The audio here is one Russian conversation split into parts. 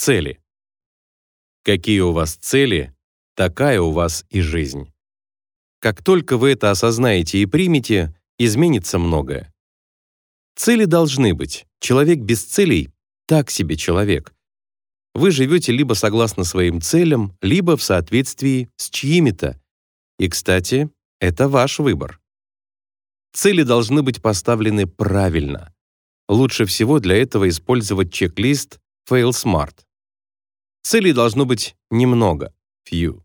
Цели. Какие у вас цели, такая у вас и жизнь. Как только вы это осознаете и примете, изменится многое. Цели должны быть. Человек без целей — так себе человек. Вы живете либо согласно своим целям, либо в соответствии с чьими-то. И, кстати, это ваш выбор. Цели должны быть поставлены правильно. Лучше всего для этого использовать чек-лист Fail Smart. Целей должно быть немного, few.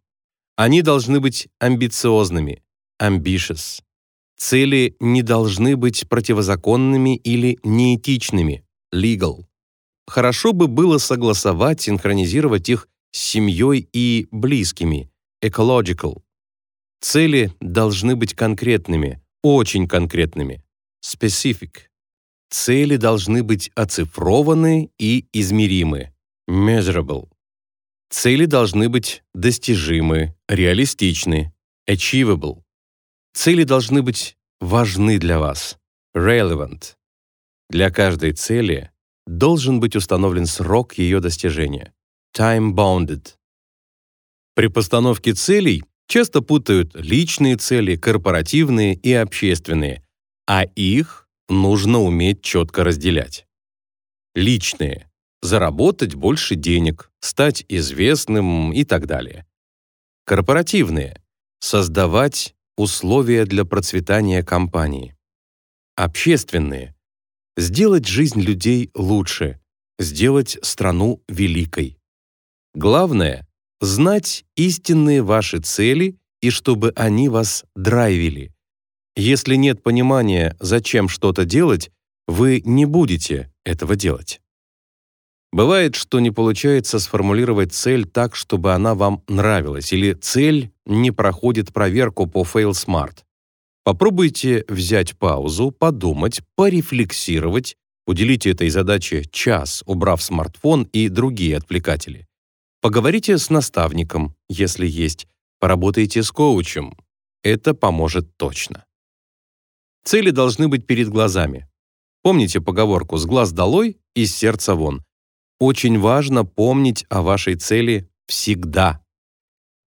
Они должны быть амбициозными, ambitious. Цели не должны быть противозаконными или неэтичными, legal. Хорошо бы было согласовать, синхронизировать их с семьей и близкими, ecological. Цели должны быть конкретными, очень конкретными, specific. Цели должны быть оцифрованы и измеримы, measurable. Цели должны быть достижимы, реалистичны, achievable. Цели должны быть важны для вас, relevant. Для каждой цели должен быть установлен срок ее достижения, time-bounded. При постановке целей часто путают личные цели, корпоративные и общественные, а их нужно уметь четко разделять. Личные заработать больше денег, стать известным и так далее. Корпоративные — создавать условия для процветания компании. Общественные — сделать жизнь людей лучше, сделать страну великой. Главное — знать истинные ваши цели и чтобы они вас драйвили. Если нет понимания, зачем что-то делать, вы не будете этого делать. Бывает, что не получается сформулировать цель так, чтобы она вам нравилась, или цель не проходит проверку по FailSmart. Попробуйте взять паузу, подумать, порефлексировать, уделите этой задаче час, убрав смартфон и другие отвлекатели. Поговорите с наставником, если есть, поработайте с коучем. Это поможет точно. Цели должны быть перед глазами. Помните поговорку «с глаз долой, из сердца вон». Очень важно помнить о вашей цели всегда.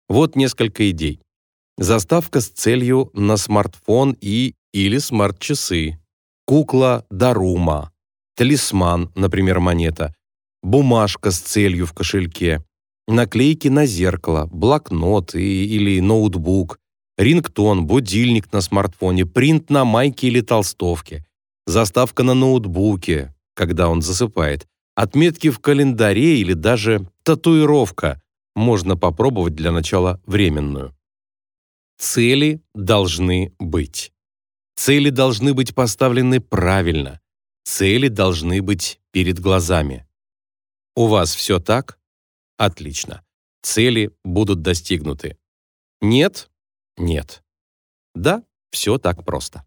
Вот несколько идей. Заставка с целью на смартфон и или смарт-часы. Кукла Дарума. Талисман, например, монета. Бумажка с целью в кошельке. Наклейки на зеркало, блокнот и, или ноутбук. Рингтон, будильник на смартфоне, принт на майке или толстовке. Заставка на ноутбуке, когда он засыпает Отметки в календаре или даже татуировка можно попробовать для начала временную. Цели должны быть. Цели должны быть поставлены правильно. Цели должны быть перед глазами. У вас все так? Отлично. Цели будут достигнуты. Нет? Нет. Да, все так просто.